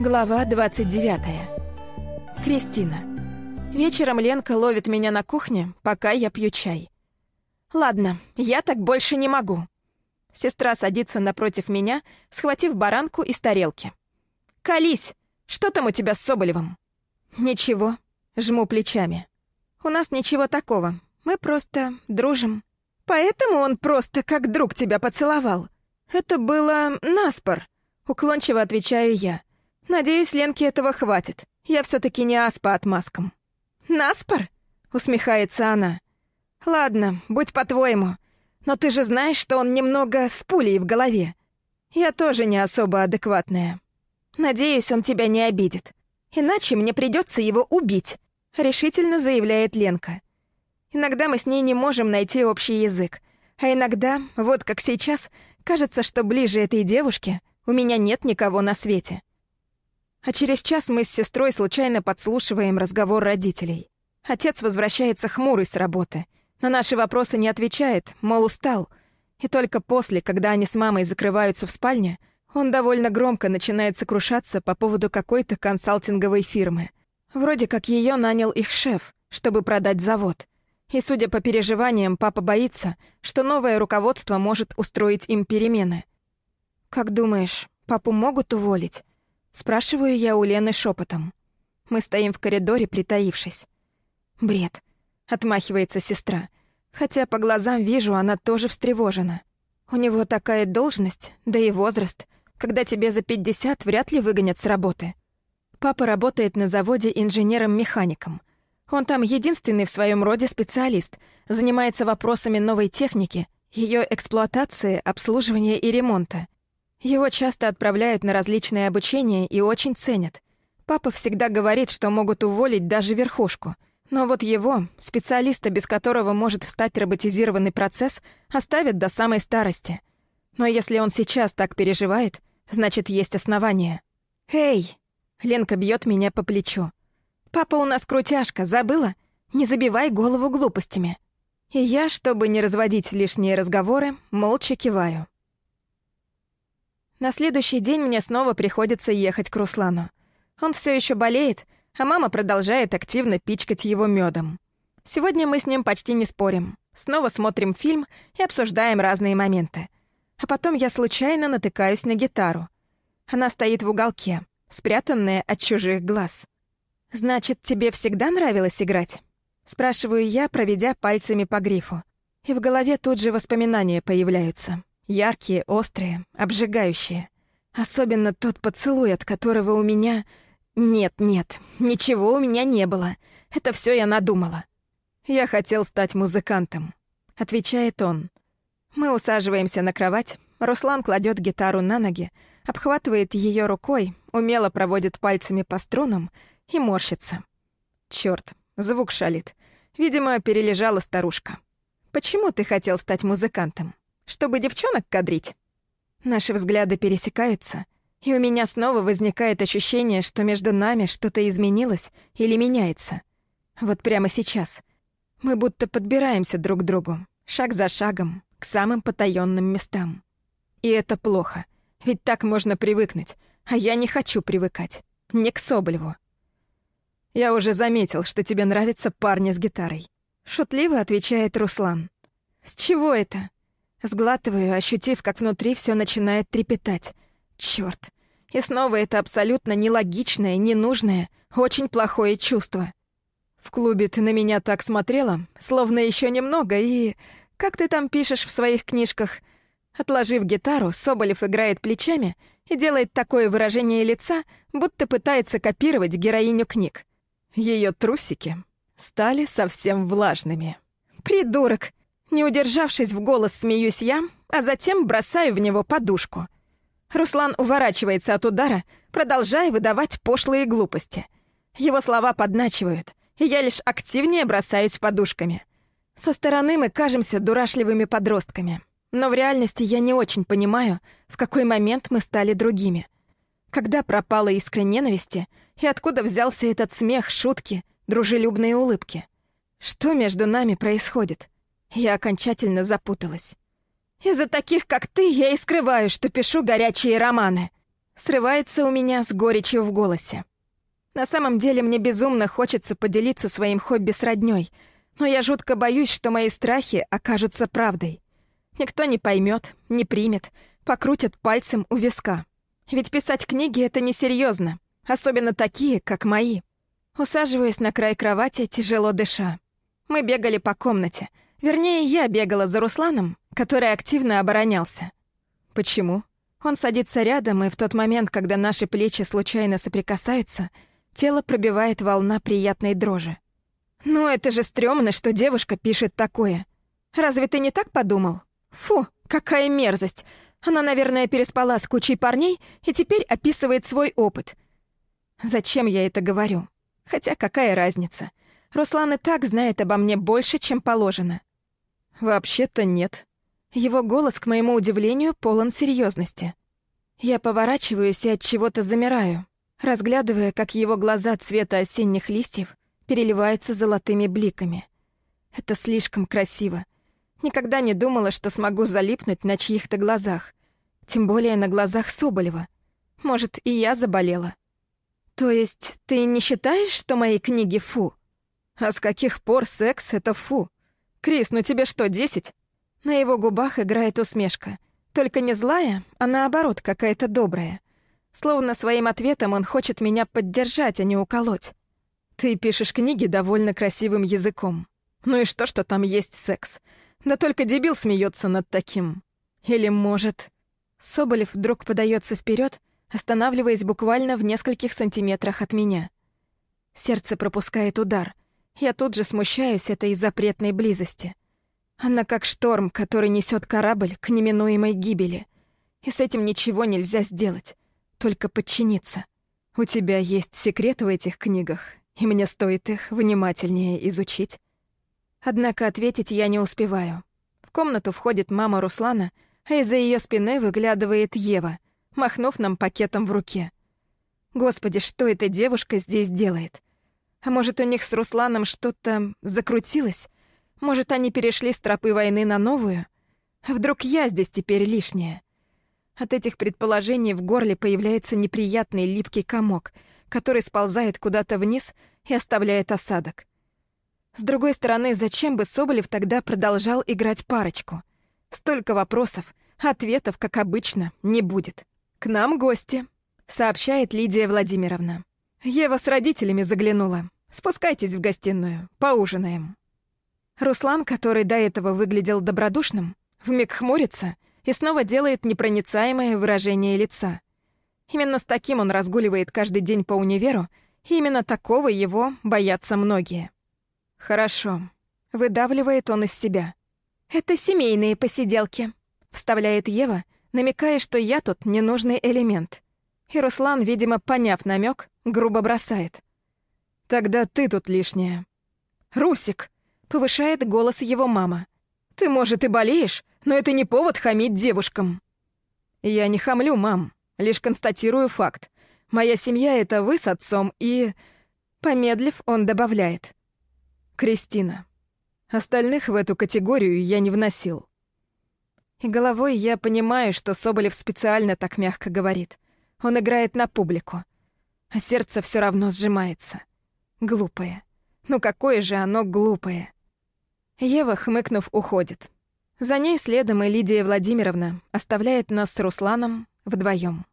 Глава 29. Кристина. Вечером Ленка ловит меня на кухне, пока я пью чай. Ладно, я так больше не могу. Сестра садится напротив меня, схватив баранку из тарелки. «Колись! Что там у тебя с Соболевым?» «Ничего», — жму плечами. «У нас ничего такого. Мы просто дружим. Поэтому он просто как друг тебя поцеловал. Это было наспор», — уклончиво отвечаю я. «Надеюсь, Ленке этого хватит. Я все таки не аспа отмазкам». «Наспор?» — усмехается она. «Ладно, будь по-твоему. Но ты же знаешь, что он немного с пулей в голове. Я тоже не особо адекватная. Надеюсь, он тебя не обидит. Иначе мне придется его убить», — решительно заявляет Ленка. Иногда мы с ней не можем найти общий язык. А иногда, вот как сейчас, кажется, что ближе этой девушке у меня нет никого на свете. А через час мы с сестрой случайно подслушиваем разговор родителей. Отец возвращается хмурый с работы. На наши вопросы не отвечает, мол, устал. И только после, когда они с мамой закрываются в спальне, он довольно громко начинает сокрушаться по поводу какой-то консалтинговой фирмы. Вроде как ее нанял их шеф, чтобы продать завод. И, судя по переживаниям, папа боится, что новое руководство может устроить им перемены. «Как думаешь, папу могут уволить?» Спрашиваю я у Лены шепотом. Мы стоим в коридоре, притаившись. «Бред», — отмахивается сестра. Хотя по глазам вижу, она тоже встревожена. У него такая должность, да и возраст, когда тебе за 50 вряд ли выгонят с работы. Папа работает на заводе инженером-механиком — он там единственный в своем роде специалист, занимается вопросами новой техники, ее эксплуатации, обслуживания и ремонта. Его часто отправляют на различные обучения и очень ценят. Папа всегда говорит, что могут уволить даже верхушку. Но вот его, специалиста, без которого может встать роботизированный процесс, оставят до самой старости. Но если он сейчас так переживает, значит, есть основания. «Эй!» — Ленка бьет меня по плечу. «Папа у нас крутяшка, забыла? Не забивай голову глупостями». И я, чтобы не разводить лишние разговоры, молча киваю. На следующий день мне снова приходится ехать к Руслану. Он все еще болеет, а мама продолжает активно пичкать его медом. Сегодня мы с ним почти не спорим. Снова смотрим фильм и обсуждаем разные моменты. А потом я случайно натыкаюсь на гитару. Она стоит в уголке, спрятанная от чужих глаз. «Значит, тебе всегда нравилось играть?» Спрашиваю я, проведя пальцами по грифу. И в голове тут же воспоминания появляются. Яркие, острые, обжигающие. Особенно тот поцелуй, от которого у меня... Нет, нет, ничего у меня не было. Это все я надумала. «Я хотел стать музыкантом», — отвечает он. Мы усаживаемся на кровать, Руслан кладет гитару на ноги, обхватывает ее рукой, умело проводит пальцами по струнам и морщится. Черт, звук шалит. Видимо, перележала старушка. «Почему ты хотел стать музыкантом? Чтобы девчонок кадрить?» Наши взгляды пересекаются, и у меня снова возникает ощущение, что между нами что-то изменилось или меняется. Вот прямо сейчас. Мы будто подбираемся друг к другу, шаг за шагом, к самым потаённым местам. И это плохо, ведь так можно привыкнуть, а я не хочу привыкать. Не к Соболеву, «Я уже заметил, что тебе нравятся парни с гитарой», — шутливо отвечает Руслан. «С чего это?» Сглатываю, ощутив, как внутри все начинает трепетать. Черт! И снова это абсолютно нелогичное, ненужное, очень плохое чувство. В клубе ты на меня так смотрела, словно еще немного, и... Как ты там пишешь в своих книжках? Отложив гитару, Соболев играет плечами и делает такое выражение лица, будто пытается копировать героиню книг. Ее трусики стали совсем влажными. «Придурок!» Не удержавшись в голос, смеюсь я, а затем бросаю в него подушку. Руслан уворачивается от удара, продолжая выдавать пошлые глупости. Его слова подначивают, и я лишь активнее бросаюсь подушками. Со стороны мы кажемся дурашливыми подростками, но в реальности я не очень понимаю, в какой момент мы стали другими. Когда пропала искра ненависти — и откуда взялся этот смех, шутки, дружелюбные улыбки? Что между нами происходит? Я окончательно запуталась. Из-за таких, как ты, я и скрываю, что пишу горячие романы. Срывается у меня с горечью в голосе. На самом деле мне безумно хочется поделиться своим хобби с роднёй, но я жутко боюсь, что мои страхи окажутся правдой. Никто не поймет, не примет, покрутят пальцем у виска. Ведь писать книги — это несерьезно, особенно такие, как мои. Усаживаюсь на край кровати, тяжело дыша. Мы бегали по комнате. Вернее, я бегала за Русланом, который активно оборонялся. Почему? Он садится рядом, и в тот момент, когда наши плечи случайно соприкасаются, тело пробивает волна приятной дрожи. «Ну, это же стрёмно, что девушка пишет такое. Разве ты не так подумал? Фу, какая мерзость! Она, наверное, переспала с кучей парней и теперь описывает свой опыт. Зачем я это говорю? Хотя какая разница? Руслан и так знает обо мне больше, чем положено. Вообще-то нет. Его голос, к моему удивлению, полон серьезности. Я поворачиваюсь и от чего-то замираю, разглядывая, как его глаза цвета осенних листьев переливаются золотыми бликами. Это слишком красиво. Никогда не думала, что смогу залипнуть на чьих-то глазах. Тем более на глазах Соболева. Может, и я заболела. То есть ты не считаешь, что мои книги фу? А с каких пор секс — это фу? Крис, ну тебе что, десять? На его губах играет усмешка. Только не злая, а наоборот, какая-то добрая. Словно своим ответом он хочет меня поддержать, а не уколоть. Ты пишешь книги довольно красивым языком. Ну и что, что там есть секс? Да только дебил смеется над таким. Или может... Соболев вдруг подается вперед, останавливаясь буквально в нескольких сантиметрах от меня. Сердце пропускает удар. Я тут же смущаюсь этой запретной близости. Она как шторм, который несет корабль к неминуемой гибели. И с этим ничего нельзя сделать, только подчиниться. У тебя есть секрет в этих книгах, и мне стоит их внимательнее изучить. Однако ответить я не успеваю. В комнату входит мама Руслана, а из-за ее спины выглядывает Ева, махнув нам пакетом в руке. Господи, что эта девушка здесь делает? А может, у них с Русланом что-то закрутилось? Может, они перешли с тропы войны на новую? А вдруг я здесь теперь лишняя? От этих предположений в горле появляется неприятный липкий комок, который сползает куда-то вниз и оставляет осадок. С другой стороны, зачем бы Соболев тогда продолжал играть парочку? Столько вопросов, ответов, как обычно, не будет. «К нам гости», — сообщает Лидия Владимировна. «Ева с родителями заглянула. Спускайтесь в гостиную, поужинаем». Руслан, который до этого выглядел добродушным, вмиг хмурится и снова делает непроницаемое выражение лица. Именно с таким он разгуливает каждый день по универу, и именно такого его боятся многие. «Хорошо», — выдавливает он из себя. «Это семейные посиделки», — вставляет Ева, намекая, что я тут ненужный элемент. И Руслан, видимо, поняв намек, грубо бросает. «Тогда ты тут лишняя». «Русик», — повышает голос его мама. «Ты, может, и болеешь, но это не повод хамить девушкам». «Я не хамлю, мам, лишь констатирую факт. Моя семья — это вы с отцом и...» Помедлив, он добавляет. Кристина. Остальных в эту категорию я не вносил. И головой я понимаю, что Соболев специально так мягко говорит. Он играет на публику. А сердце все равно сжимается. Глупое. Ну какое же оно глупое. Ева, хмыкнув, уходит. За ней следом и Лидия Владимировна оставляет нас с Русланом вдвоем.